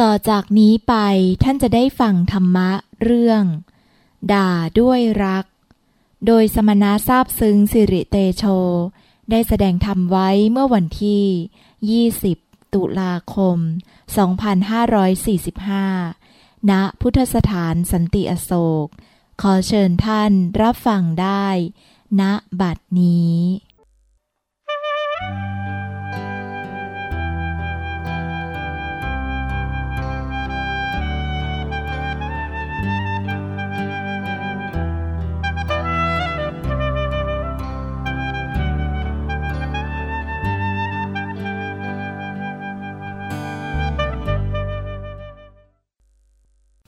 ต่อจากนี้ไปท่านจะได้ฟังธรรมะเรื่อง ด่าด้วยรัก โดยสมณะทราบซึ้งสิริเตโช ได้แสดงธรรมไว้เมื่อวันที่ 20 ตุลาคม 2545 ณ พุทธสถานสันติอโศก ขอเชิญท่านรับฟังได้ ณบัดนี้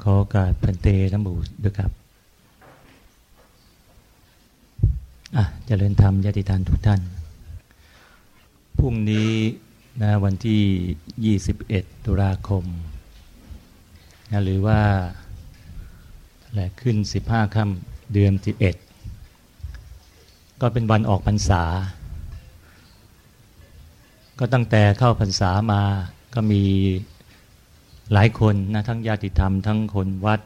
ขอโอกาสพันเตน้ำบูด้วยครับ อะเจริญธรรมญาติทานทุกท่าน พรุ่งนี้นะวันที่ 21 ตุลาคมนะหรือว่าแหละขึ้น 15ค่ำเดือน 11 ก็เป็นวันออกพรรษา ก็ตั้งแต่เข้าพรรษามาก็มี หลายคนนะทั้งญาติธรรม ทั้งคนวัด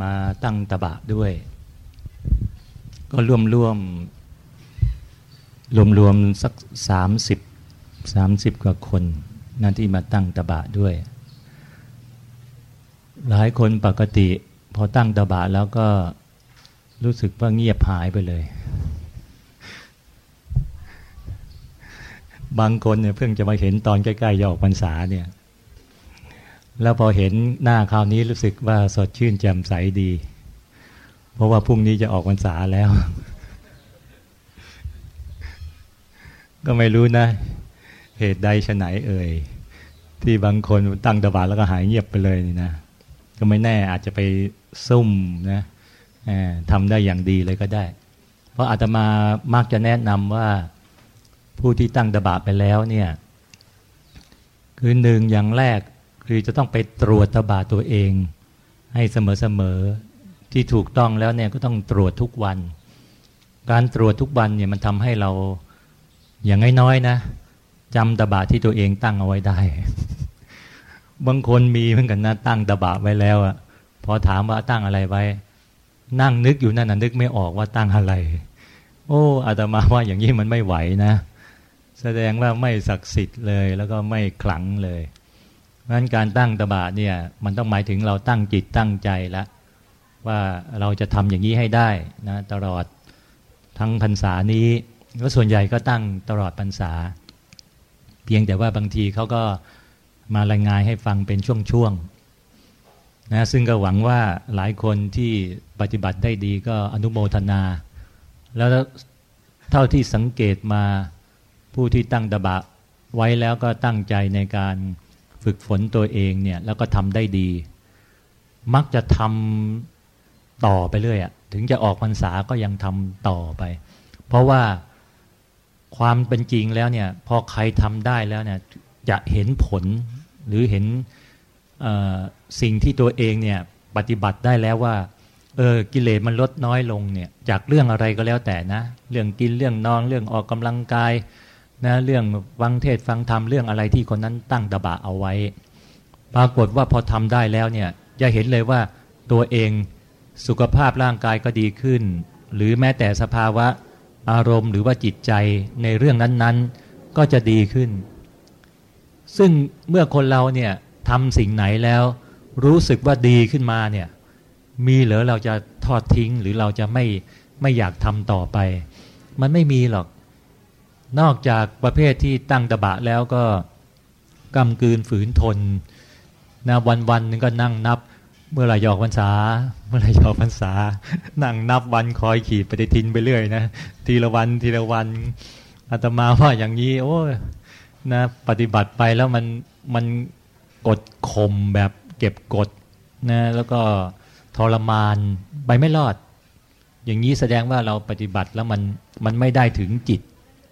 มาตั้งตบะด้วย ก็รวมรวมรวมรวมสักสามสิบสามสิบกว่าคนนั่นที่มาตั้งตบะด้วย หลายคนปกติพอตั้งตบะแล้วก็รู้สึกว่าเงียบหายไปเลย บางคนเนี่ยเพิ่งจะมาเห็นตอนใกล้ๆจะออกพรรษาเนี่ย แล้วพอเห็นหน้าคราวนี้รู้สึกว่าสดชื่นแจ่มใสดี เพราะว่าพรุ่งนี้จะออกพรรษาแล้ว ก็ไม่รู้นะ เหตุใดชะไหนเอ่ย ที่บางคนตั้งตบาแล้วก็หายเงียบไปเลยนี่นะ ก็ไม่แน่อาจจะไปซุ่มนะทำได้อย่างดีเลยก็ได้ เพราะอาตมามักจะแนะนำว่าผู้ที่ตั้งตบะไปแล้วเนี่ย คือหนึ่งอย่างแรก คือจะต้องไปตรวจตบาตัวเอง ให้เสมอๆที่ถูกต้องแล้วเนี่ยก็ต้องตรวจทุกวัน การตรวจทุกวันเนี่ยมันทำให้เราอย่างน้อยๆนะจำตบะที่ตัวเองตั้งเอาไว้ได้ บางคนมีเหมือนกันนะตั้งตบะไว้แล้วอะพอถามว่าตั้งอะไรไว้ นั่งนึกอยู่นั่นน่ะนึกไม่ออกว่าตั้งอะไร โอ้อาตมาว่าอย่างนี้มันไม่ไหวนะ แสดงว่าไม่ศักดิ์สิทธิ์เลย แล้วก็ไม่ขลังเลย เพราะฉะนั้นการตั้งตบะเนี่ยมันต้องหมายถึงเราตั้งจิตตั้งใจแล้วว่าเราจะทำอย่างนี้ให้ได้นะตลอดทั้งพรรษานี้ก็ส่วนใหญ่ก็ตั้งตลอดพรรษา เพียงแต่ว่าบางทีเขาก็มารายงานให้ฟังเป็นช่วงๆนะซึ่งก็หวังว่าหลายคนที่ปฏิบัติได้ดีก็อนุโมทนา แล้วเท่าที่สังเกตมาผู้ที่ตั้งตบะไว้แล้วก็ตั้งใจในการ ฝึกฝนตัวเองเนี่ยแล้วก็ทำได้ดี มักจะทำต่อไปเรื่อยอะถึงจะออกพรรษาก็ยังทำต่อไป เพราะว่าความเป็นจริงแล้วเนี่ย พอใครทำได้แล้วเนี่ยจะเห็นผลหรือเห็นสิ่งที่ตัวเองเนี่ยปฏิบัติได้แล้วว่าเออกิเลสมันลดน้อยลงเนี่ย จากเรื่องอะไรก็แล้วแต่นะ เรื่องกินเรื่องนอนเรื่องออกกำลังกาย นะเรื่องฟังเทศฟังธรรมเรื่องอะไรที่คนนั้นตั้งตบะเอาไว้ ปรากฏว่าพอทำได้แล้วเนี่ยจะเห็นเลยว่าตัวเองสุขภาพร่างกายก็ดีขึ้น หรือแม้แต่สภาวะอารมณ์หรือว่าจิตใจในเรื่องนั้นๆก็จะดีขึ้น ซึ่งเมื่อคนเราเนี่ยทำสิ่งไหนแล้ว รู้สึกว่าดีขึ้นมาเนี่ยมีหรือเราจะทอดทิ้งหรือเราจะไม่ไม่อยากทำต่อไป มันไม่มีหรอก นอกจากประเภทที่ตั้งตบะแล้วก็กำกืนฝืนทนนะวันวันนึงก็นั่งนับ เมื่อไรยอกพรรษา เมื่อไรยอกพรรษา นั่งนับวันคอยขีดปฏิทินไปเรื่อยนะทีละวันทีละวันอาตมาว่าอย่างนี้ โอ้นะปฏิบัติไปแล้วมันมันกดข่มแบบเก็บกดนะแล้วก็ทรมานไปไม่รอด อย่างนี้แสดงว่าเราปฏิบัติแล้วมันมันไม่ได้ถึงจิต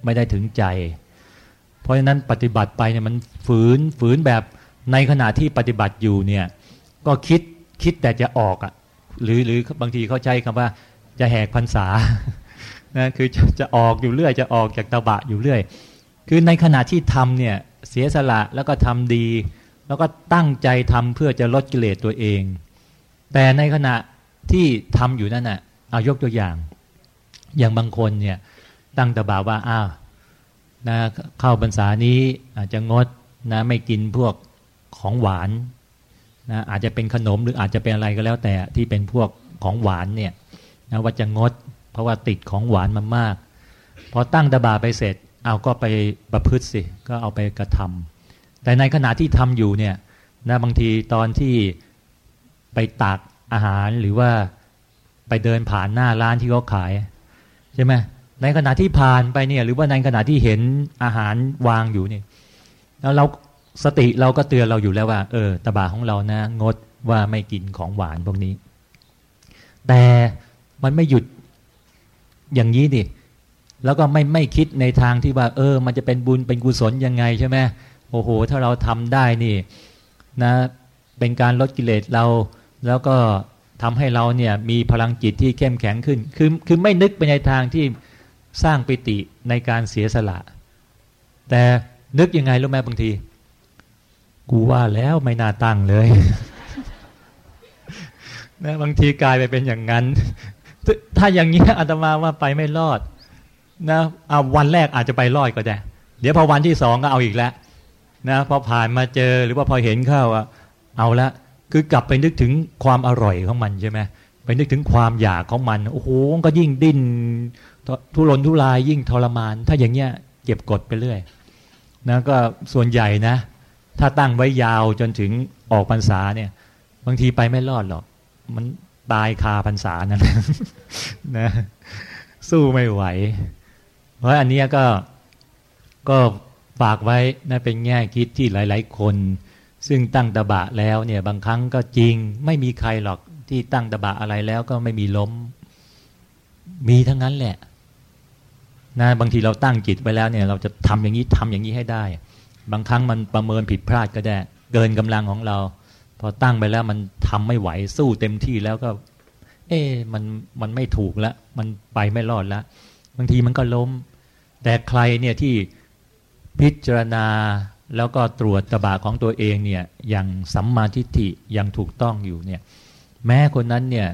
ไม่ได้ถึงใจ เพราะฉะนั้นปฏิบัติไปเนี่ยมันฝืนฝืนแบบในขณะที่ปฏิบัติอยู่เนี่ยก็คิดคิดแต่จะออกอะ่ะหรือหรือบางทีเขาใช้คำว่าจะแหกพรรษานะคือจะจะออกอยู่เรื่อย จะออกจากตบะอยู่เรื่อย คือในขณะที่ทำเนี่ยเสียสละแล้วก็ทำดี แล้วก็ตั้งใจทำเพื่อจะลดกิเลสตัวเอง แต่ในขณะที่ทำอยู่นั่นน่ะเอายกตัวอย่าง อย่างบางคนเนี่ย ตั้งตบาว่าอ้าวนะเข้าพรรษานี้อาจจะงดนะไม่กินพวกของหวานนะอาจจะเป็นขนมหรืออาจจะเป็นอะไรก็แล้วแต่ที่เป็นพวกของหวานเนี่ยนะว่าจะงด เพราะว่าติดของหวานมามากพอตั้งตบาไปเสร็จ เอาก็ไปประพฤติสิก็เอาไปกระทำแต่ในขณะที่ทำอยู่เนี่ยนะบางทีตอนที่ไปตักอาหารหรือว่าไปเดินผ่านหน้าร้านที่เขาขาย ใช่ไหม ในขณะที่ผ่านไปเนี่ยหรือว่าในขณะที่เห็นอาหารวางอยู่เนี่ยแล้วเราสติเราก็เตือนเราอยู่แล้วว่า เออ ตบาของเรานะ งดว่าไม่กินของหวานพวกนี้ แต่มันไม่หยุดอย่างนี้ดิแล้วก็ไม่ไม่คิดในทางที่ว่า เออ มันจะเป็นบุญเป็นกุศลยังไงใช่ไหมโอ้โห ถ้าเราทำได้นี่นะ เป็นการลดกิเลสเรา แล้วก็ทำให้เราเนี่ยมีพลังจิตที่เข้มแข็งขึ้น คือคือไม่นึกไปในทางที่ สร้างปิติในการเสียสละ แต่นึกยังไงรู้ไหมบางที กูว่าแล้วไม่น่าตั้งเลยนะบางทีกลายไปเป็นอย่างนั้น ถ้าอย่างนี้อาตมาว่าไปไม่รอดนะเอาวันแรกอาจจะไปรอดก็ได้ เดี๋ยวพอวันที่สองก็เอาอีกแล้วนะพอผ่านมาเจอหรือว่าพอเห็นเข้าอะเอาละคือกลับไปนึกถึงความอร่อยของมันใช่ไหมไปนึกถึงความอยากของมัน โอ้โหก็ยิ่งดิ้น ทุรนทุรายยิ่งทรมาน ถ้าอย่างเงี้ยเก็บกดไปเรื่อยนะก็ส่วนใหญ่นะ ถ้าตั้งไว้ยาวจนถึงออกพรรษาเนี่ย บางทีไปไม่รอดหรอก มันตายคาพรรษานั่นนะ สู้ไม่ไหว เพราะอันนี้ก็ก็ฝากไว้นะเป็นแง่คิดที่หลาย ๆ คน ซึ่งตั้งตะบะแล้วเนี่ยบางครั้งก็จริง ไม่มีใครหรอกที่ตั้งตะบะอะไรแล้วก็ไม่มีล้ม มีทั้งนั้นแหละ นะบางทีเราตั้งจิตไว้แล้วเนี่ยเราจะทำอย่างนี้ทำอย่างนี้ให้ได้ บางครั้งมันประเมินผิดพลาดก็ได้ เกินกำลังของเรา พอตั้งไปแล้วมันทำไม่ไหวสู้เต็มที่แล้วก็ เอ๊มันมันไม่ถูกแล้วมันไปไม่รอดแล้วบางทีมันก็ล้ม แต่ใครเนี่ยที่พิจารณาแล้วก็ตรวจตบะของตัวเองเนี่ยอย่างสัมมาทิฏฐิอย่างถูกต้องอยู่เนี่ยแม้คนนั้นเนี่ย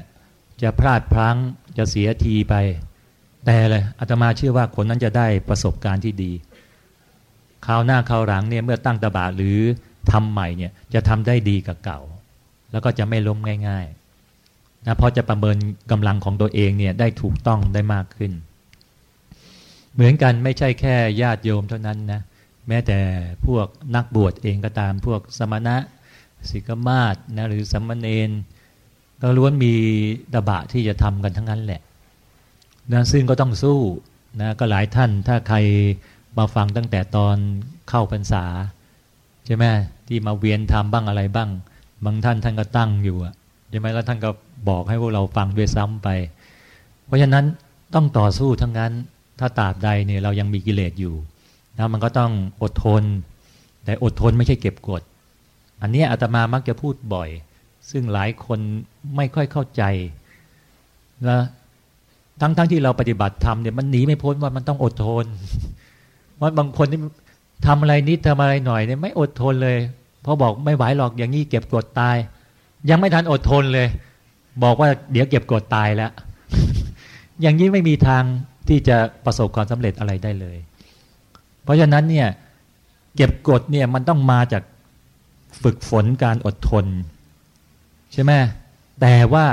จะพลาดพลั้งจะเสียทีไป แต่เลยอาตมาเชื่อว่าคนนั้นจะได้ประสบการณ์ที่ดีคราวหน้าคราวหลังเนี่ยเมื่อตั้งตบะหรือทำใหม่เนี่ยจะทำได้ดีกับเก่า แล้วก็จะไม่ล้มง่ายๆนะเพราะจะประเมินกำลังของตัวเองเนี่ยได้ถูกต้องได้มากขึ้น เหมือนกันไม่ใช่แค่ญาติโยมเท่านั้นนะแม้แต่พวกนักบวชเองก็ตามพวกสมณะสิกมาศนะหรือสมณเณรก็ล้วนมีตบะที่จะทำกันทั้งนั้นแหละ นะซึ่งก็ต้องสู้นะก็หลายท่านถ้าใครมาฟังตั้งแต่ตอนเข้าพรรษา ใช่ไหมที่มาเวียนทำบ้างอะไรบ้าง บางท่านท่านก็ตั้งอยู่ใช่ไหมแล้วท่านก็บอกให้พวกเราฟังด้วยซ้ำไป เพราะฉะนั้นต้องต่อสู้ทั้งนั้น ถ้าตราบใดเนี่ยเรายังมีกิเลสอยู่นะมันก็ต้องอดทน แต่อดทนไม่ใช่เก็บกด อันนี้อาตมามักจะพูดบ่อย ซึ่งหลายคนไม่ค่อยเข้าใจนะ ทั้งๆทที่เราปฏิบัติธรรมเนี่ยมันหนีไม่พ้นว่ามันต้องอดทนว่าบางคนที่ทำอะไรนิดทำอะไรหน่อยเนี่ยไม่อดทนเลยเพราะบอกไม่ไหวหรอกอย่างนี้เก็บกดตาย ยังไม่ทันอดทนเลย บอกว่าเดี๋ยวเก็บกดตายแล้ว อย่างนี้ไม่มีทางที่จะประสบความสำเร็จอะไรได้เลย เพราะฉะนั้นเนี่ยเก็บกดเนี่ยมันต้องมาจากฝึกฝนการอดทน ใช่ไหมแต่ว่า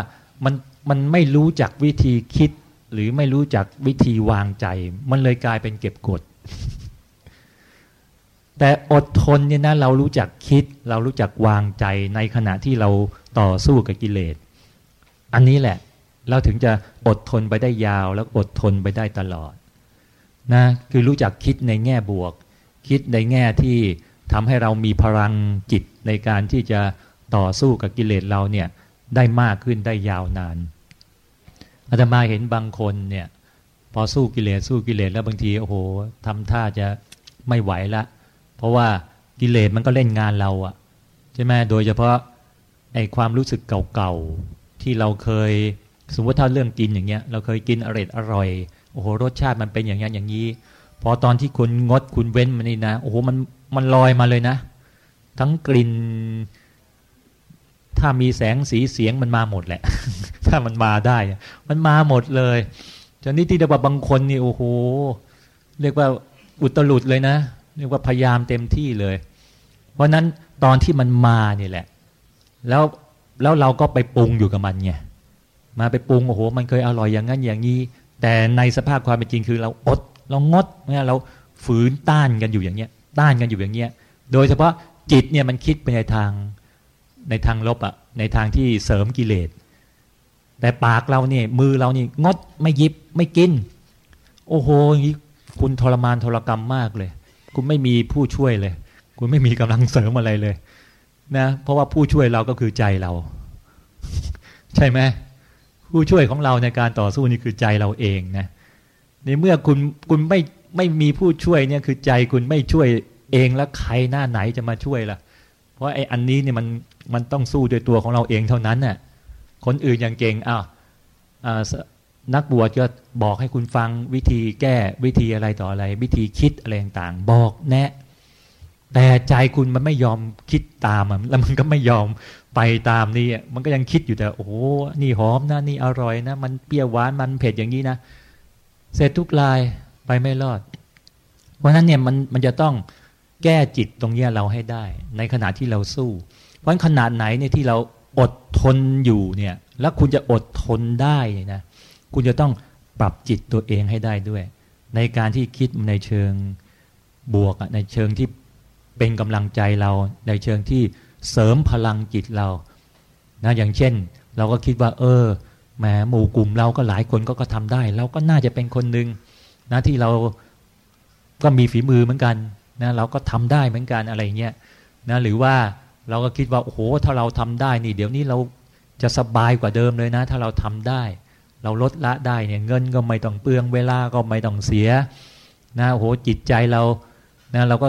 มันมันไม่รู้จักวิธีคิด หรือไม่รู้จักวิธีวางใจ มันเลยกลายเป็นเก็บกด แต่อดทนเนี่ยนะเรารู้จักคิด เรารู้จักวางใจในขณะที่เราต่อสู้กับกิเลส อันนี้แหละ เราถึงจะอดทนไปได้ยาวแล้วอดทนไปได้ตลอดนะคือรู้จักคิดในแง่บวก คิดในแง่ที่ทำให้เรามีพลังจิตในการที่จะต่อสู้กับกิเลสเราเนี่ยได้มากขึ้นได้ยาวนาน อาตมาเห็นบางคนเนี่ย พอสู้กิเลสสู้กิเลสแล้วบางทีโอ้โหทำท่าจะไม่ไหวละ เพราะว่ากิเลสมันก็เล่นงานเราอะใช่ไหมโดยเฉพาะไอความรู้สึกเก่าๆที่เราเคยสมมติถ้าเรื่องกินอย่างเงี้ย เราเคยกินอร่อยอร่อยโอ้โหรสชาติมันเป็นอย่างนี้อย่างนี้พอตอนที่คุณงดคุณเว้นมันนี่นะโอ้โหมันมันลอยมาเลยนะ ทั้งกลิ่น ถ้ามีแสงสีเสียงมันมาหมดแหละ ถ้ามันมาได้ มันมาหมดเลยจนนี้ที่เรียกว่าบางคนนี่โอ้โหเรียกว่าอุตลุดเลยนะเรียกว่าพยายามเต็มที่เลย เพราะนั้นตอนที่มันมานี่แหละ แล้วแล้วเราก็ไปปรุงอยู่กับมันไงมาไปปรุงโอ้โห มันเคยอร่อยอย่างนั้นอย่างนี้ แต่ในสภาพความเป็นจริงคือเราอด เรางดเนี่ยเราฝืนต้านกันอยู่อย่างเงี้ย ต้านกันอยู่อย่างเงี้ย โดยเฉพาะจิตเนี่ยมันคิดไปในทาง ในทางลบอะในทางที่เสริมกิเลส แต่ปากเราเนี่ยมือเรานี่งดไม่ยิบไม่กิน โอ้โหอย่างนี้คุณทรมานทรกรรมมากเลย คุณไม่มีผู้ช่วยเลย คุณไม่มีกำลังเสริมอะไรเลยนะเพราะว่าผู้ช่วยเราก็คือใจเรา ใช่ไหมผู้ช่วยของเราในการต่อสู้นี่คือใจเราเองนะในเมื่อคุณคุณไม่ไม่มีผู้ช่วยเนี่ยคือใจคุณไม่ช่วยเองแล้วใครหน้าไหนจะมาช่วยล่ะ เพราะไอ้อันนี้เนี่ยมัน มันต้องสู้ด้วยตัวของเราเองเท่านั้นน่ะคนอื่นอย่างเก่งอ้าวนักบวชก็บอกให้คุณฟังวิธีแก้วิธีอะไรต่ออะไร วิธีคิดอะไรต่างๆ บอกแนะ แต่ใจคุณมันไม่ยอมคิดตามแล้วมันก็ไม่ยอมไปตามนี่มันก็ยังคิดอยู่แต่โอ้โหนี่หอมนะนี่อร่อยนะ มันเปรี้ยวหวานมันเผ็ดอย่างนี้นะเสร็จทุกลายไปไม่รอด เพราะนั้นเนี่ยมันมันจะต้องแก้จิตตรงนี้เราให้ได้ ในขณะที่เราสู้ เพราะขนาดไหนเนี่ยที่เราอดทนอยู่เนี่ย แล้วคุณจะอดทนได้นะคุณจะต้องปรับจิตตัวเองให้ได้ด้วย ในการที่คิดในเชิงบวกในเชิงที่เป็นกำลังใจเรา ในเชิงที่เสริมพลังจิตเรานะอย่างเช่น เราก็คิดว่า เออแหมหมู่กลุ่มเราก็หลายคนก็ก็ทำได้ เราก็น่าจะเป็นคนหนึ่งนะที่เราก็มีฝีมือเหมือนกันนะเราก็ทำได้เหมือนกันอะไรเงี้ยนะหรือว่า เราก็คิดว่าโอ้โหถ้าเราทำได้นี่ เดี๋ยวนี้เราจะสบายกว่าเดิมเลยนะ ถ้าเราทำได้ เราลดละได้เนี่ยเงินก็ไม่ต้องเปลืองเวลาก็ไม่ต้องเสียนะโอ้โหจิตใจเรานะเราก็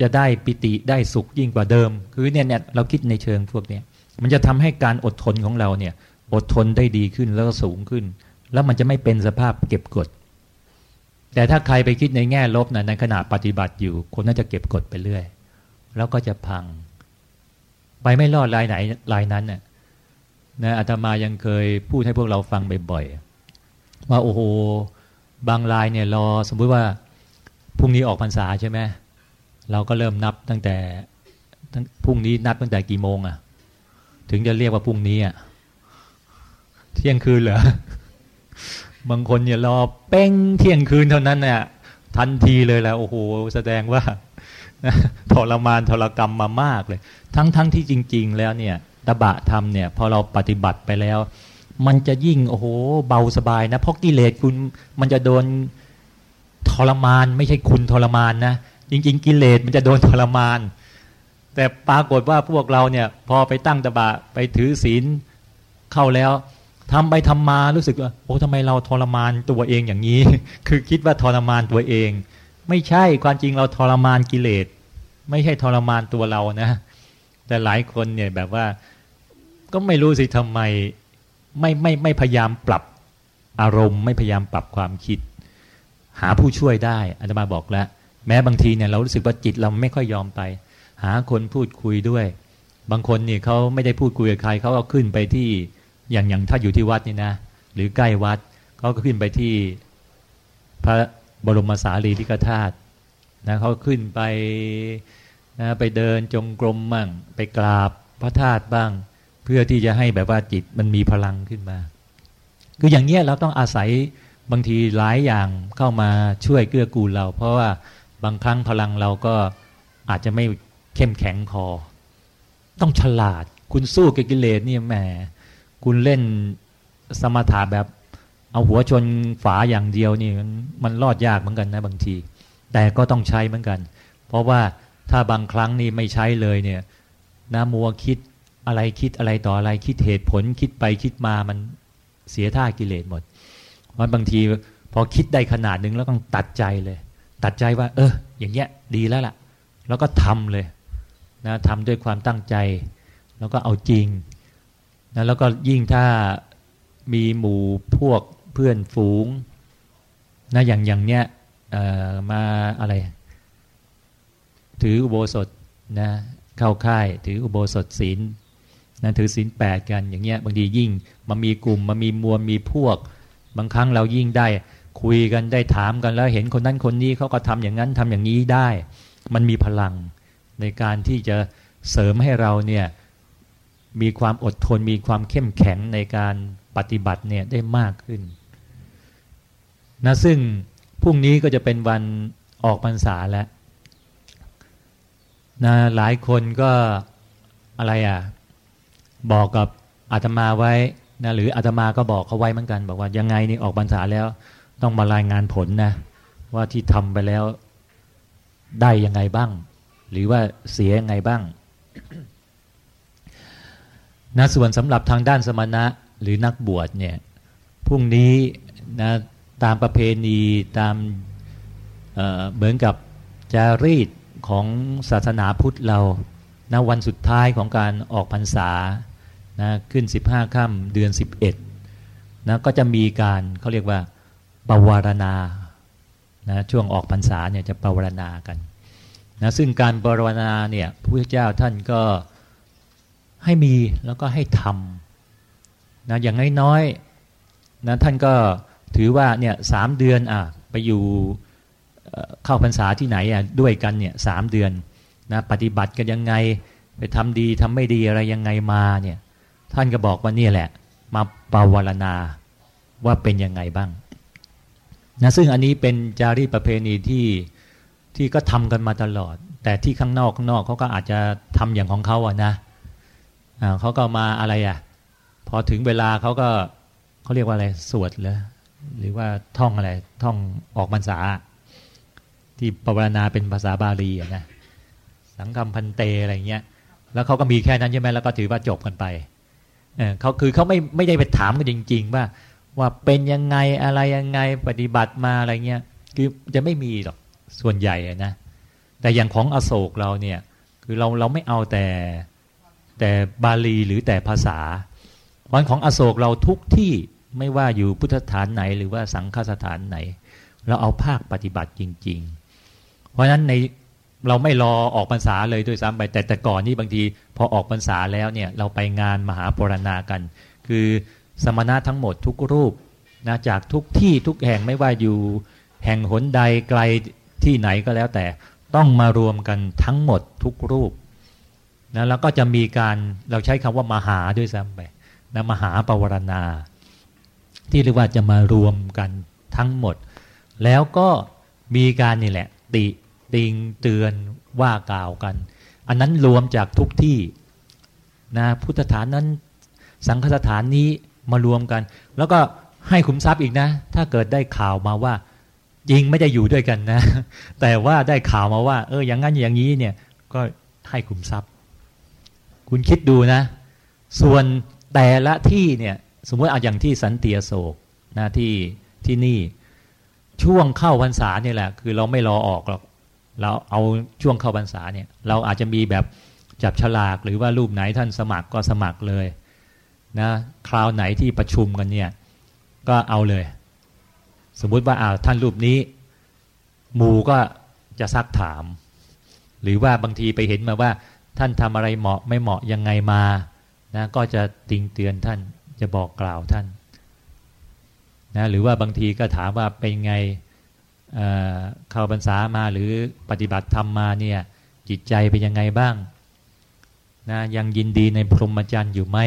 จะได้ปิติได้สุขยิ่งกว่าเดิม คือเนี่ยเนี่ยเราคิดในเชิงพวกเนี้ยมันจะทำให้การอดทนของเราเนี่ย อดทนได้ดีขึ้นแล้วก็สูงขึ้น แล้วมันจะไม่เป็นสภาพเก็บกด แต่ถ้าใครไปคิดในแง่ลบนะในขณะปฏิบัติอยู่ คนน่าจะเก็บกดไปเรื่อย แล้วก็จะพัง ไปไม่รอดลายไหนลายนั้นน่ะนะอาตมายังเคยพูดให้พวกเราฟังบ่อยๆว่าโอ้โห บางลายเนี่ยรอสมมุติว่าพรุ่งนี้ออกพรรษาใช่ไหมเราก็เริ่มนับตั้งแต่พรุ่งนี้นับตั้งแต่กี่โมงอะ่ะ ถึงจะเรียกว่าพรุ่งนี้อะ่ะเที่ยงคืนเหรอบางคนเนี่ยรอเป้งเที่ยงคืนเท่านั้นเนี่ยทันทีเลยแล้วโอ้โห แสดงว่า ทรมานทรกรรมมามากเลย ทั้งทั้งที่จริง ๆ แล้วเนี่ยตบะทำเนี่ยพอเราปฏิบัติไปแล้ว มันจะยิ่งโอ้โหเบาสบายนะเพราะกิเลสคุณมันจะโดนทรมานไม่ใช่คุณทรมานนะจริง ๆ กิเลสมันจะโดนทรมาน แต่ปรากฏว่าพวกเราเนี่ย พอไปตั้งตบะไปถือศีลเข้าแล้วทำไปทำมารู้สึกว่าโอ้ทำไมเราทรมานตัวเองอย่างนี้ คือคิดว่าทรมานตัวเอง ไม่ใช่ความจริงเราทรมานกิเลส ไม่ใช่ทรมานตัวเรานะ แต่หลายคนเนี่ยแบบว่าก็ไม่รู้สิทำไมไม่ไม่ไม่พยายามปรับอารมณ์ ไม่พยายามปรับความคิด หาผู้ช่วยได้อาจารย์บอกแล้ว แม้บางทีเนี่ยเรารู้สึกว่าจิตเราไม่ค่อยยอมไป หาคนพูดคุยด้วย บางคนเนี่ยเขาไม่ได้พูดคุยกับใครเขาก็ขึ้นไปที่อย่างอย่างถ้าอยู่ที่วัดนี่นะ หรือใกล้วัดเขาก็ขึ้นไปที่พระ บรมสารีริกธาตุนะเขาขึ้นไปนะไปเดินจงกรมบ้างไปกราบพระธาตุบ้าง เพื่อที่จะให้แบบว่าจิตมันมีพลังขึ้นมา คืออย่างเงี้ยเราต้องอาศัยบางทีหลายอย่างเข้ามาช่วยเกื้อกูลเรา เพราะว่าบางครั้งพลังเราก็อาจจะไม่เข้มแข็งพอต้องฉลาด คุณสู้กับกิเลสนี่แหมคุณเล่นสมถะแบบ เอาหัวชนฝาอย่างเดียวนี่มันรอดยากเหมือนกันนะบางที แต่ก็ต้องใช้เหมือนกัน เพราะว่าถ้าบางครั้งนี่ไม่ใช้เลยเนี่ยนะมัวคิดอะไรคิดอะไรต่ออะไรคิดเหตุผลคิดไปคิดมามันเสียท่ากิเลสหมด เพราะบางทีพอคิดได้ขนาดนึงแล้วต้องตัดใจเลย ตัดใจว่า เออ อย่างเงี้ยดีแล้วล่ะ แล้วก็ทำเลยนะทำด้วยความตั้งใจ แล้วก็เอาจริงนะแล้วก็ยิ่งถ้ามีหมู่พวก เพื่อนฝูงนะอย่างอย่างเนี้ยมาอะไร ถืออุโบสถนะเข้าค่าย ถืออุโบสถศีลนะถือศีลแปดกันอย่างเงี้ยบางทียิ่งมามีกลุ่มมามีมวลมีพวก บางครั้งเรายิ่งได้คุยกันได้ถามกันแล้วเห็นคนนั้นคนนี้เขาก็ทำอย่างนั้นทำอย่างนี้ได้ มันมีพลังในการที่จะเสริมให้เราเนี่ยมีความอดทนมีความเข้มแข็งในการปฏิบัติเนี่ยได้มากขึ้น นะซึ่งพรุ่งนี้ก็จะเป็นวันออกพรรษาแล้วนะหลายคนก็อะไรอะบอกกับอาตมาไว้นะหรืออาตมาก็บอกเขาไว้เหมือนกัน บอกว่ายังไงนี่ออกพรรษาแล้ว ต้องมารายงานผลนะ ว่าที่ทำไปแล้วได้ยังไงบ้าง หรือว่าเสียยังไงบ้างนะส่วนสำหรับทางด้านสมณะหรือนักบวชเนี่ยพรุ่งนี้นะ ตามประเพณีตามเเหมือนกับจารีตของศาสนาพุทธเรานะวันสุดท้ายของการออกพรรษานะขึ้น 15ค่ำเดือน 11นะก็จะมีการเขาเรียกว่าปวารณานะช่วงออกพรรษาเนี่ยจะปวารณากันนะซึ่งการปวารณาเนี่ยพระพุทธเจ้าท่านก็ให้มีแล้วก็ให้ทำนะอย่างน้อยๆนะท่านก็ ถือว่าเนี่ยสามเดือนอะไปอยู่เข้าพรรษาที่ไหนอะด้วยกันเนี่ยสามเดือนนะปฏิบัติกันยังไงไปทำดีทำไม่ดีอะไรยังไงมาเนี่ยท่านก็บอกว่านี่แหละ มาปาวารณาว่าเป็นยังไงบ้างนะซึ่งอันนี้เป็นจารีตประเพณีที่ที่ก็ทำกันมาตลอด แต่ที่ข้างนอกข้างนอกเขาก็อาจจะทำอย่างของเขาอะนะเขาก็มาอะไรอะพอถึงเวลาเขาก็เขาเรียกว่าอะไรสวดเลย หรือว่าท่องอะไรท่องออกพรรษา ที่ปรารณาเป็นภาษาบาลีนะสังคมพันเตอะไรเงี้ย แล้วเขาก็มีแค่นั้นใช่ไหมแล้วก็ถือว่าจบกันไปเเขาคือเขาไม่ไม่ได้ไปถามกันจริง ๆ ว่าว่าเป็นยังไงอะไรยังไงปฏิบัติมาอะไรเงี้ยคือจะไม่มีหรอกส่วนใหญ่นะแต่อย่างของอโศกเราเนี่ย คือเราเราไม่เอาแต่แต่บาลีหรือแต่ภาษาวันของอโศกเราทุกที่ ไม่ว่าอยู่พุทธสถานไหน หรือว่าสังฆสถานไหน เราเอาภาคปฏิบัติจริง ๆ เพราะฉะนั้นในเราไม่รอออกพรรษาเลยด้วยซ้ำไปแต่แต่ก่อนนี่บางที พอออกพรรษาแล้วเนี่ยเราไปงานมหาปรณากัน คือสมณะทั้งหมดทุกรูปนะจากทุกที่ทุกแห่งไม่ว่าอยู่แห่งหนใดไกลที่ไหนก็แล้วแต่ต้องมารวมกันทั้งหมดทุกรูปนะแล้วก็จะมีการเราใช้คำว่ามหาด้วยซ้ำไปนะมหาปวารณา ที่เรียกว่าจะมารวมกันทั้งหมด แล้วก็มีการนี่แหละ ติติงเตือนว่ากล่าวกัน อันนั้นรวมจากทุกที่นะพุทธฐานนั้นสังฆสถานนี้มารวมกัน แล้วก็ให้ขุมทรัพย์อีกนะ ถ้าเกิดได้ข่าวมาว่าจริงไม่ได้อยู่ด้วยกันนะ แต่ว่าได้ข่าวมาว่า เอออย่างนั้นอย่างนี้เนี่ยก็ให้ขุมทรัพย์ คุณคิดดูนะ ส่วนแต่ละที่เนี่ย สมมติเอาอย่างที่สันเตียโศกนะที่ที่นี่ช่วงเข้าพรรษาเนี่ยแหละ คือเราไม่รอออกหรอกเราเอาช่วงเข้าพรรษาเนี่ย เราอาจจะมีแบบจับฉลากหรือว่ารูปไหนท่านสมัครก็สมัครเลยนะคราวไหนที่ประชุมกันเนี่ย ก็เอาเลย สมมุติว่าอ้าวท่านรูปนี้หมู่ก็จะซักถาม หรือว่าบางทีไปเห็นมาว่า ท่านทำอะไรเหมาะไม่เหมาะยังไงมานะก็จะติงเตือนท่าน จะบอกกล่าวท่านนะหรือว่าบางทีก็ถามว่าเป็นไงเเข้าพรรษามาหรือปฏิบัติธรรมมาเนี่ยจิตใจเป็นยังไงบ้างนะยังยินดีในพรหมจรรย์อยู่ไหม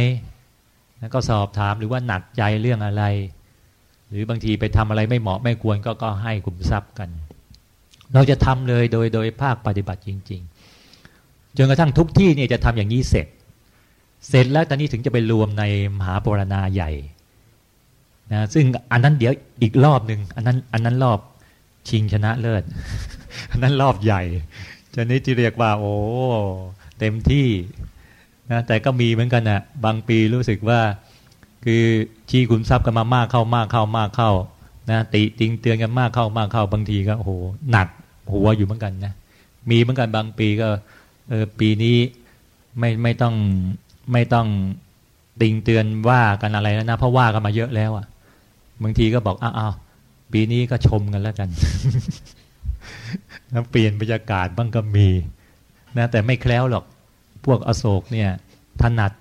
นะก็สอบถามหรือว่าหนักใจเรื่องอะไร หรือบางทีไปทำอะไรไม่เหมาะไม่ควรก็ก็ให้กลุ่มทรัพย์กัน เราจะทำเลยโดยโดยภาคปฏิบัติจริง ๆ จนกระทั่งทุกที่เนี่ยจะทำอย่างนี้เสร็จ เสร็จแล้วตอนนี้ถึงจะไปรวมในมหาปรณาใหญ่นะซึ่งอันนั้นเดี๋ยวอีกรอบหนึ่งอันนั้นอันนั้นรอบชิงชนะเลิศอันนั้นรอบใหญ่จะนี้ที่เรียกว่า โอ้เต็มที่นะแต่ก็มีเหมือนกันนะบางปีรู้สึกว่า คือชี้ขุนทรัพย์กันมามากเข้ามากเข้ามากเข้านะติติงเตือนกันมากเข้ามากเข้าบางทีก็โอ้โหหนักหัวอยู่เหมือนกันนะมีเหมือนกันบางปีก็เออปีนี้ไม่ไม่ต้อง ไม่ต้องติงเตือนว่ากันอะไรแล้วนะเพราะว่ากันมาเยอะแล้วอะ่ะ บางทีก็บอกอ้าวปีนี้ก็ชมกันแล้วกันแล้วเปลี่ยนบรรยากาศบ้างก็มีนะแต่ไม่แคล้วหรอกพวกอโศกเนี่ย ถนัด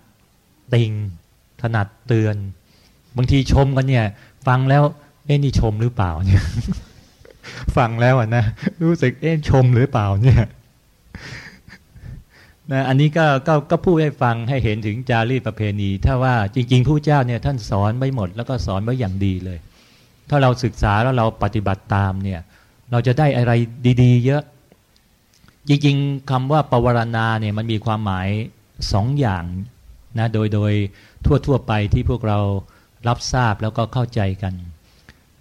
ติง ถนัดเตือน บางทีชมกันเนี่ย ฟังแล้วเอ้นี่ชมหรือเปล่าเนี่ย ฟังแล้วอะนะรู้สึกเอ้ชมหรือเปล่าเนี่ย นะอันนี้ก็ก็ก็พูดให้ฟังให้เห็นถึงจารีตประเพณี ถ้าว่าจริง ๆ ผู้เจ้าเนี่ยท่านสอนไว้หมด แล้วก็สอนไว้อย่างดีเลย ถ้าเราศึกษาแล้วเราปฏิบัติตามเนี่ย เราจะได้อะไรดี ๆ เยอะ จริง ๆคำว่าปวารณาเนี่ยมันมีความหมายสองอย่างนะโดยโดยทั่วๆไปที่พวกเรารับทราบแล้วก็เข้าใจกัน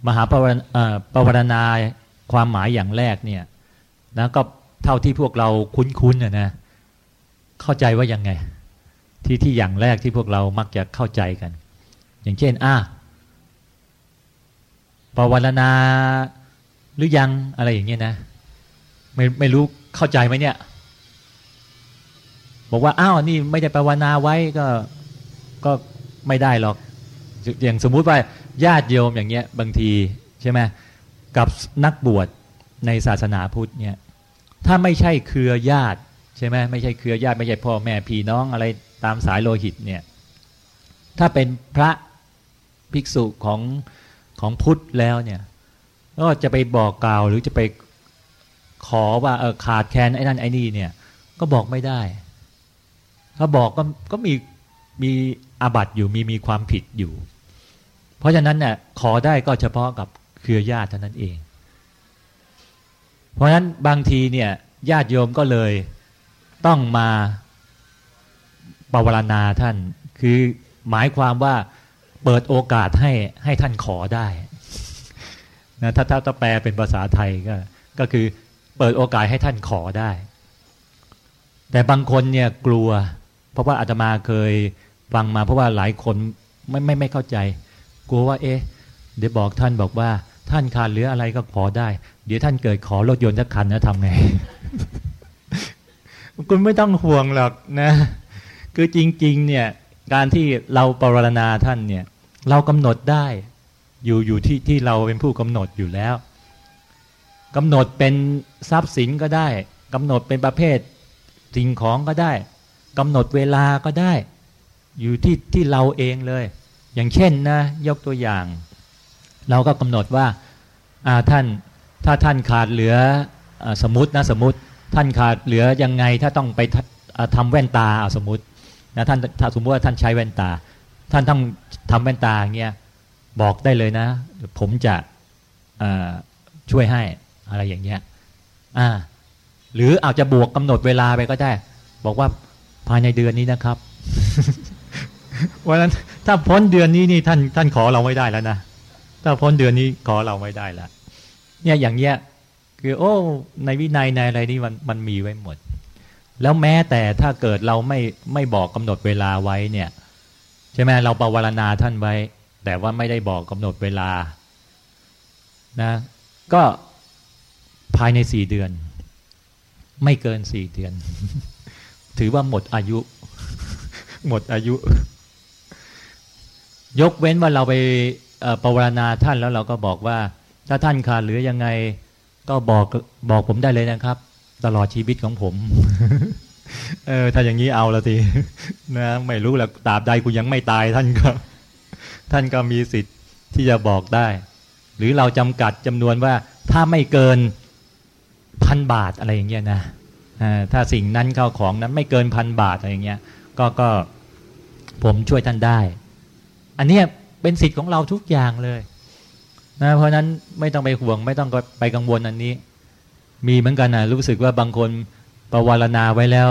มหาปวารปวารณาความหมายอย่างแรกเนี่ยนะก็เท่าที่พวกเราคุ้นๆนะนะ เข้าใจว่ายังไง ที่ที่อย่างแรกที่พวกเรามักจะเข้าใจกัน อย่างเช่นอะปวารณาหรือยังอะไรอย่างเงี้ยนะ ไม่ไม่รู้เข้าใจไหมเนี่ย บอกว่าอ้าวนี่ไม่ได้ปวารณาไว้ก็ก็ไม่ได้หรอก อย่างสมมุติว่าญาติโยมอย่างเงี้ยบางทีใช่ไหมกับนักบวชในศาสนาพุทธเนี่ยถ้าไม่ใช่เครือญาติ ใช่ไหมไม่ใช่เครือญาติไม่ใช่พ่อแม่พี่น้องอะไรตามสายโลหิตเนี่ยถ้าเป็นพระภิกษุของของพุทธแล้วเนี่ยก็จะไปบอกกล่าวหรือจะไปขอว่าเออขาดแคลนไอ้นั่นไอ้นี่เนี่ย ก็บอกไม่ได้ ถ้าบอกก็ก็มีมีอาบัติอยู่มีมีความผิดอยู่ เพราะฉะนั้นเนี่ยขอได้ก็เฉพาะกับเครือญาติเท่านั้นเอง เพราะฉะนั้นบางทีเนี่ยญาติโยมก็เลย ต้องมาปวารณาท่าน คือหมายความว่าเปิดโอกาสให้ให้ท่านขอได้นะถ้าถ้าแปลเป็นภาษาไทยก็ก็คือเปิดโอกาสให้ท่านขอได้ แต่บางคนเนี่ยกลัว เพราะว่าอาตมาเคยฟังมาเพราะว่าหลายคนไม่ไม่ไม่เข้าใจ กลัวว่า เอ๊ะ เดี๋ยวบอกท่านบอกว่า ท่านขาดเหลืออะไรก็ขอได้ เดี๋ยวท่านเกิดขอรถยนต์สักคันนะทำไง คุณไม่ต้องห่วงหรอกนะ คือจริง ๆ เนี่ย การที่เราปรารณาท่านเนี่ย เรากำหนดได้ อยู่อยู่ที่ที่เราเป็นผู้กำหนดอยู่แล้วกำหนดเป็นทรัพย์สินก็ได้กำหนดเป็นประเภทสิ่งของก็ได้กำหนดเวลาก็ได้ อยู่ที่ที่เราเองเลย อย่างเช่นนะ ยกตัวอย่าง เราก็กำหนดว่าท่านถ้าท่านขาดเหลืออสมมตินะสมมติ ท่านขาดเหลือยังไงถ้าต้องไปทำแว่นตาสมมตินะท่านถ้าสมมติว่าท่านใช้แว่นตา ท่านต้องทำแว่นตาเงี้ยบอกได้เลยนะ ผมจะช่วยให้อะไรอย่างเงี้ยอ่าหรืออาจจะบวกกำหนดเวลาไปก็ได้ บอกว่าภายในเดือนนี้นะครับวันนั้นถ้าพ้นเดือนนี้นี่ท่านท่านขอเราไม่ได้แล้วนะถ้าพ้นเดือนนี้ขอเราไม่ได้แล้วเนี่ยอย่างเงี้ย คือ โอ้ ในวินัยในอะไรนี่มันมันมีไว้หมด แล้วแม้แต่ถ้าเกิดเราไม่ไม่บอกกำหนดเวลาไว้เนี่ยใช่ไหมเราปวารณาท่านไว้ แต่ว่าไม่ได้บอกกำหนดเวลานะก็ภายในสี่เดือน ไม่เกินสี่เดือน ถือว่าหมดอายุ หมดอายุ ยกเว้นว่าเราไปปวารณาท่านแล้วเราก็บอกว่า ถ้าท่านขาดหรือยังไง ก็บอกบอกผมได้เลยนะครับ ตลอดชีวิตของผม เออ ถ้าอย่างนี้เอาละทีนะไม่รู้แหละตราบใดกูยังไม่ตายท่านก็ ท่านก็มีสิทธิ์ที่จะบอกได้ หรือเราจำกัดจำนวนว่า ถ้าไม่เกินพันบาทอะไรอย่างเงี้ยนะถ้าสิ่งนั้นเข้าของนั้นไม่เกินพันบาทอะไรอย่างเงี้ย ก็ก็ผมช่วยท่านได้ อันนี้เป็นสิทธิ์ของเราทุกอย่างเลย นะเพราะนั้นไม่ต้องไปห่วง ไม่ต้องไปกังวลอันนี้ มีเหมือนกันนะรู้สึกว่าบางคนประวารณาไว้แล้ว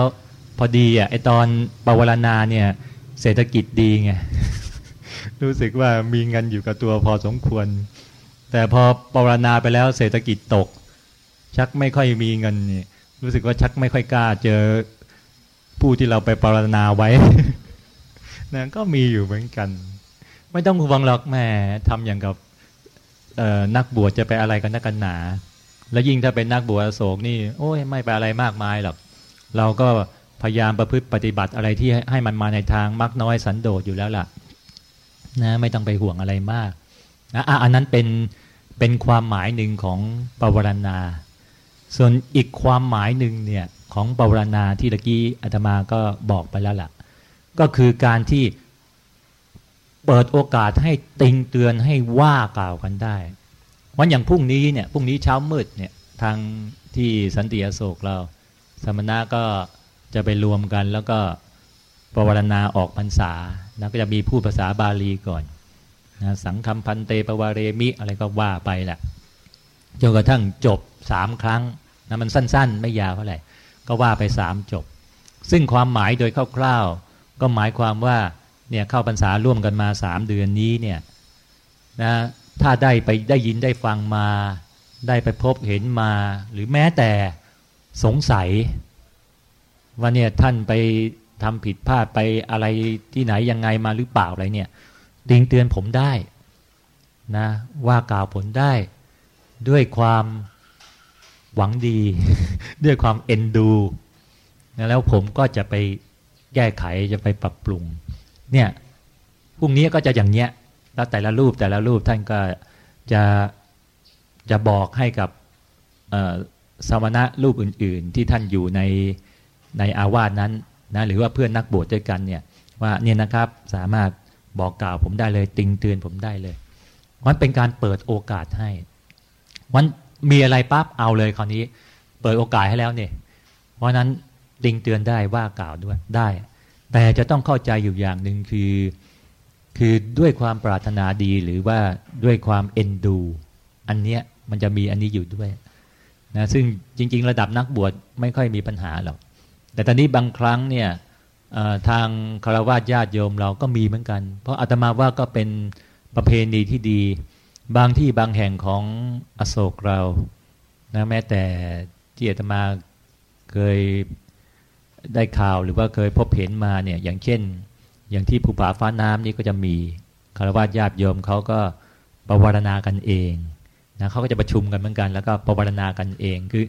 พอดีอะไอตอนประวารณาเนี่ยเศรษฐกิจดีไงรู้สึกว่ามีเงินอยู่กับตัวพอสมควร แต่พอปรารณาไปแล้วเศรษฐกิจตก ชักไม่ค่อยมีเงินนี่รู้สึกว่าชักไม่ค่อยกล้าเจอผู้ที่เราไปปรารณาไว้นะก็มีอยู่เหมือนกัน ไม่ต้องห่วงหรอกแม่ทำอย่างกับ นักบวชจะไปอะไรกันนักกันหนา แล้วยิ่งถ้าเป็นนักบวชโศกนี่โอ้ยไม่ไปอะไรมากมายหรอกเราก็พยายามประพฤติปฏิบัติอะไรที่ให้มันมาในทางมักน้อยสันโดษอยู่แล้วล่ะนะไม่ต้องไปห่วงอะไรมากนะอันนั้นเป็นเป็นความหมายหนึ่งของปวารณา ส่วนอีกความหมายหนึ่งเนี่ยของปวารณาที่ตะกี้อาตมาก็บอกไปแล้วล่ะ ก็คือการที่ เปิดโอกาสให้ติงเตือนให้ว่ากล่าวกันได้ วันอย่างพรุ่งนี้เนี่ยพรุ่งนี้เช้ามืดเนี่ยทางที่สันติอโศกเรา สมณะก็จะไปรวมกันแล้วก็ประวรณาออกพรรษานะก็จะมีพูดภาษาบาลีก่อนนะสังคำพันเตปวารเรมิอะไรก็ว่าไปแหละจนกระทั่งจบสามครั้งนะมันสั้นๆ ไม่ยาวเท่าไหร่ก็ว่าไปสามจบ ซึ่งความหมายโดยคร่าวๆก็หมายความว่า เนี่ยเข้าพรรษาร่วมกันมาสามเดือนนี้เนี่ยนะถ้าได้ไปได้ยินได้ฟังมา ได้ไปพบเห็นมา หรือแม้แต่สงสัย ว่าเนี่ยท่านไปทำผิดพลาดไปอะไรที่ไหนยังไงมาหรือเปล่าอะไรเนี่ยดิงเตือนผมได้นะว่ากล่าวผลได้ ด้วยความหวังดี ด้วยความเอ็นดูนะแล้วผมก็จะไปแก้ไขจะไปปรับปรุง เนี่ยพรุ่งนี้ก็จะอย่างเนี้ยแล้วแต่ละรูปแต่ละรูปท่านก็จะจะบอกให้กับสมณะรูปอื่น ๆ ที่ท่านอยู่ในในอาวาสนั้นนะหรือว่าเพื่อนนักบวชด้วยกันเนี่ยว่าเนี่ยนะครับสามารถบอกกล่าวผมได้เลย ติงเตือนผมได้เลยมันเป็นการเปิดโอกาสให้มันมีอะไรปั๊บเอาเลยคราวนี้ เปิดโอกาสให้แล้วเนี่ยเพราะนั้นติงเตือนได้ว่ากล่าวด้วยได้ แต่จะต้องเข้าใจอยู่อย่างหนึ่งคือ คือด้วยความปรารถนาดีหรือว่าด้วยความเอ็นดู อันเนี้ยมันจะมีอันนี้อยู่ด้วยนะซึ่งจริง ๆ ระดับนักบวชไม่ค่อยมีปัญหาหรอก แต่ตอนนี้บางครั้งเนี่ยทางคารวะญาติโยมเราก็มีเหมือนกัน เพราะอาตมาว่าก็เป็นประเพณีที่ดี บางที่บางแห่งของอโศกเรานะแม้แต่ที่อาตมาเคย ได้ข่าวหรือว่าเคยพบเห็นมาเนี่ยอย่างเช่น อย่างที่ภูผาฟ้าน้ำนี่ก็จะมีคารวะญาติโยมเขาก็ประวารณากันเองนะเขาก็จะประชุมกันเหมือนกัน แล้วก็ประวารณากันเองคือ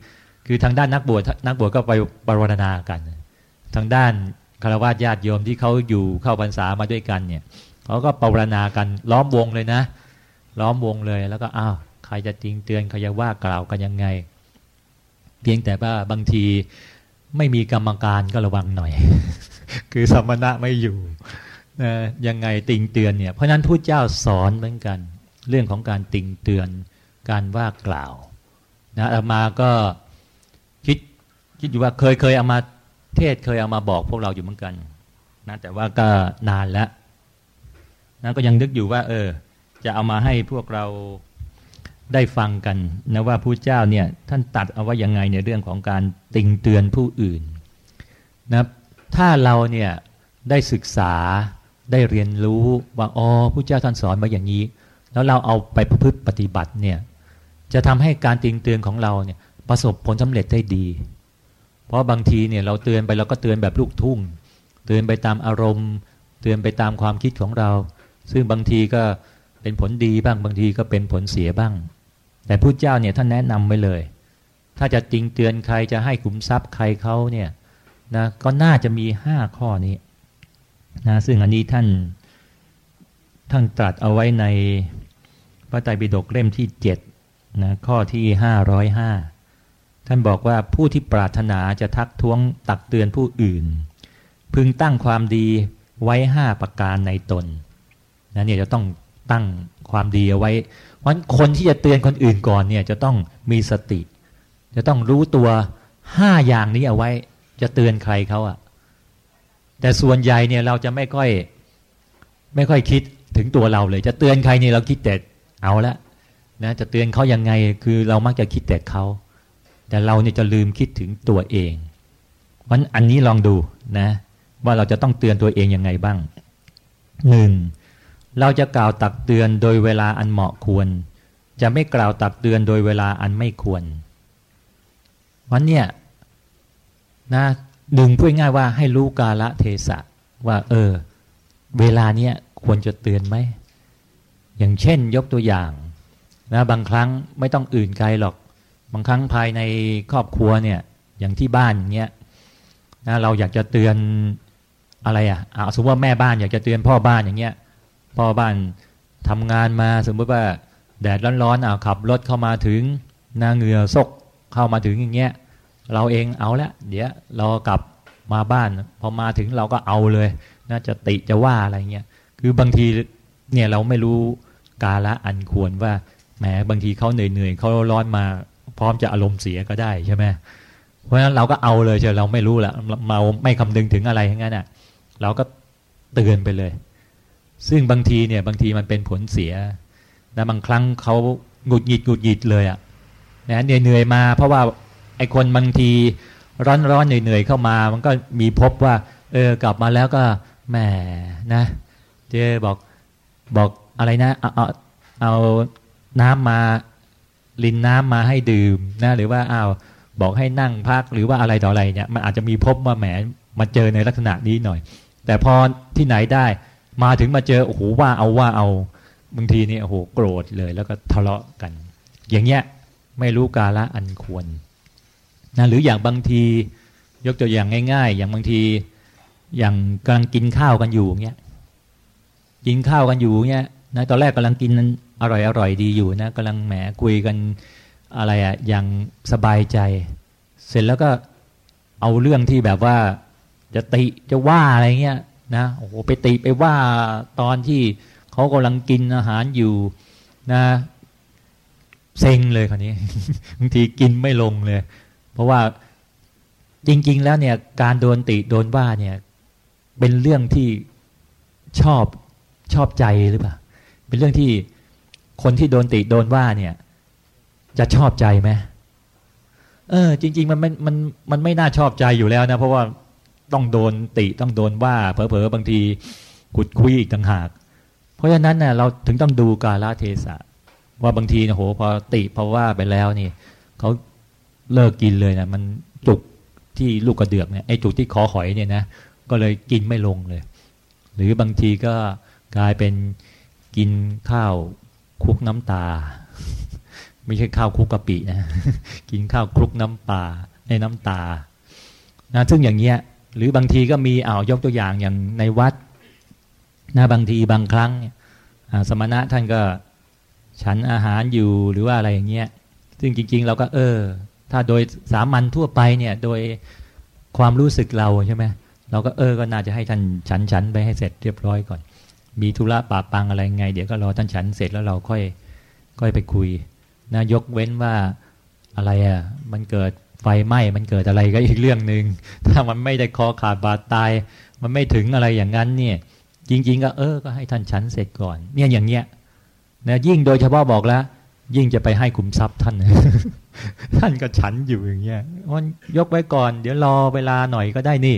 คือทางด้านนักบวชนักบวชก็ไปบระวรณากัน ทางด้านคารวะญาติโยมที่เขาอยู่เข้าพรรษามาด้วยกันเนี่ยเขาก็ปรณากันล้อมวงเลยนะ ล้อมวงเลยแล้วก็อ้าวใครจะจริงเตือนใครจะว่ากล่าวกันยังไง เพียงแต่ว่าบางที ไม่มีกรรมการก็ระวังหน่อย คือสมณะไม่อยู่นะยังไงติงเตือนเนี่ยเพราะนั้นพูดเจ้าสอนเหมือนกัน เรื่องของการติงเตือนการว่ากล่าวนะอามาก็คิดอยู่ว่าเคยเคยเอามาเทศเคยเอามาบอกพวกเราอยู่เหมือนกันนะแต่ว่าก็นานแล้วนะก็ยังนึกอยู่ว่า เออ จะเอามาให้พวกเรา ได้ฟังกันนะว่าผู้เจ้าเนี่ยท่านตัดเอาไว้ยังไงในเรื่องของการติงเตือนผู้อื่นนะถ้าเราเนี่ยได้ศึกษาได้เรียนรู้ว่าอ๋อผู้เจ้าท่านสอนมาอย่างนี้ แล้วเราเอาไปประพฤติปฏิบัติเนี่ยจะทำให้การติงเตือนของเราเนี่ยประสบผลสำเร็จได้ดี เพราะบางทีเนี่ยเราเตือนไปเราก็เตือนแบบลูกทุ่ง เตือนไปตามอารมณ์ เตือนไปตามความคิดของเรา ซึ่งบางทีก็เป็นผลดีบ้างบางทีก็เป็นผลเสียบ้าง แต่ผู้เจ้าเนี่ยท่านแนะนำไว้เลย ถ้าจะติงเตือนใครจะให้ขุมทรัพย์ใครเขาเนี่ยนะก็น่าจะมีห้าข้อนี้นะซึ่งอันนี้ท่านท่านตรัสเอาไว้ในพระไตรปิฎกเล่มที่เจ็ดนะข้อที่ห้าร้อยห้าท่านบอกว่าผู้ที่ปรารถนาจะทักท้วงตักเตือนผู้อื่น พึงตั้งความดีไว้ห้าประการในตนนะเนี่ยจะต้องตั้งความดีเอาไว้ เพราะคนที่จะเตือนคนอื่นก่อนเนี่ยจะต้องมีสติ จะต้องรู้ตัวห้าอย่างนี้เอาไว้ จะเตือนใครเขาอะแต่ส่วนใหญ่เนี่ยเราจะไม่ค่อย ไม่ค่อยคิดถึงตัวเราเลย จะเตือนใครเนี่ยเราคิดแต่เอาละนะจะเตือนเขายังไงคือเรามักจะคิดแต่เขาแต่เราเนี่ยจะลืมคิดถึงตัวเองเพราะอันนี้ลองดูนะ ว่าเราจะต้องเตือนตัวเองยังไงบ้างหนึ่ง เราจะกล่าวตักเตือนโดยเวลาอันเหมาะควร จะไม่กล่าวตักเตือนโดยเวลาอันไม่ควรวันเนี่ยนะหนึ่งพูดง่ายว่าให้รู้กาละเทศะว่า เออ เวลาเนี้ยควรจะเตือนไหม อย่างเช่นยกตัวอย่างนะบางครั้งไม่ต้องอื่นไกลหรอก บางครั้งภายในครอบครัวเนี่ย อย่างที่บ้านอย่างเงี้ยนะเราอยากจะเตือนอะไรอะสมมติว่าแม่บ้านอยากจะเตือนพ่อบ้านอย่างเงี้ย พ่อบ้านทำงานมาสมมติว่าแดดร้อนๆอ่าขับรถเข้ามาถึงหน้าเหงื่อซกเข้ามาถึงอย่างเงี้ยเราเองเอาละเดี๋ยวเรากลับมาบ้าน พอมาถึงเราก็เอาเลย น่าจะติจะว่าอะไรเงี้ยคือบางทีเนี่ยเราไม่รู้กาละอันควรว่าแหมบางทีเขาเหนื่อยๆเขาร้อนมาพร้อมจะอารมณ์เสียก็ได้ใช่ไหมเพราะฉะนั้นเราก็เอาเลยเชียวเราไม่รู้ละเราไม่คำนึงถึงอะไรทั้งนั้นอะ เราก็เตือนไปเลย ซึ่งบางทีเนี่ยบางทีมันเป็นผลเสียนะบางครั้งเขาหงุดหงิดหงุดหงิดเลยอะนะเหนื่อยมา เพราะว่าไอ้คนบางทีร้อนร้อนเหนื่อยๆเข้ามา มันก็มีพบว่าเออกลับมาแล้วก็แหมนะ เจบอกบอกอะไรนะเอาเอาเอาน้ำมาลินน้ำมาให้ดื่มนะหรือว่าอ้าวบอกให้นั่งพักหรือว่าอะไรต่ออะไรเนี่ยมันอาจจะมีพบว่าแหมมาเจอในลักษณะนี้หน่อย แต่พอที่ไหนได้ มาถึงมาเจอโอ้โหว่าเอาว่าเอาบางทีนี่โอ้โหโกรธเลย แล้วก็ทะเลาะกัน อย่างเงี้ยไม่รู้กาละอันควรนะหรืออย่างบางทียกตัวอย่างง่าย ๆ อย่างบางที อย่างกำลังกินข้าวกันอยู่เงี้ยกินข้าวกันอยู่เงี้ยนะตอนแรกกำลังกินอร่อยอร่อยดีอยู่นะกำลังแหมคุยกันอะไรอะอย่างสบายใจ เสร็จแล้วก็เอาเรื่องที่แบบว่าจะติจะว่าอะไรเงี้ย นะโอ้โหไปติไปว่าตอนที่เขากำลังกินอาหารอยู่นะเซ็งเลยคนนี้บางทีกินไม่ลงเลย เพราะว่าจริง ๆ แล้วเนี่ย การโดนติโดนว่าเนี่ย เป็นเรื่องที่ชอบชอบใจหรือเปล่าเป็นเรื่องที่คนที่โดนติโดนว่าเนี่ย จะชอบใจไหมเออ จริง ๆ มันมันมันมันไม่น่าชอบใจอยู่แล้วนะ เพราะว่า ต้องโดนติต้องโดนว่าเผลอๆบางทีขุดคุยอีกต่างหาก เพราะฉะนั้นเน่ยเราถึงต้องดูกาลเทศะ ว่าบางทีนะโหพอติพอว่าไปแล้วนี่เขาเลิกกินเลยนะมันจุกที่ลูกกระเดือกเนี่ยไอ้จุกที่คอหอยเนี่ยนะก็เลยกินไม่ลงเลย หรือบางทีก็กลายเป็นกินข้าวคุกน้ำตา ไม่ใช่ข้าวคุกกะปินะ กินข้าวคลุกน้ำปลาในน้ำตานะซึ่งอย่างเงี้ย หรือบางทีก็มีอ่าวยกตัวอย่างอย่างในวัดนะบางทีบางครั้งสมณะท่านก็ฉันอาหารอยู่หรือว่าอะไรอย่างเงี้ยซึ่งจริง ๆ เราก็เออ ถ้าโดยสามัญทั่วไปเนี่ยโดยความรู้สึกเราใช่ไหมเราก็เออก็น่าจะให้ท่านฉันฉันไปให้เสร็จเรียบร้อยก่อน มีธุระปาปังอะไรไง เดี๋ยวก็รอท่านฉันเสร็จแล้วเราค่อยค่อยไปคุยนะยกเว้นว่าอะไรอะมันเกิด ไฟไหม้มันเกิดอะไรก็อีกเรื่องหนึ่งถ้ามันไม่ได้คอขาดบาดตาย มันไม่ถึงอะไรอย่างนั้นเนี่ยจริง ๆ ก็เออก็ให้ท่านฉันเสร็จก่อน เนี่ยอย่างเงี้ยนะยิ่งโดยเฉพาะบอกแล้ว ยิ่งจะไปให้คุมทรัพย์ท่าน ท่านก็ฉันอยู่อย่างเงี้ยมันยกไว้ก่อน เดี๋ยวรอเวลาหน่อยก็ได้นี่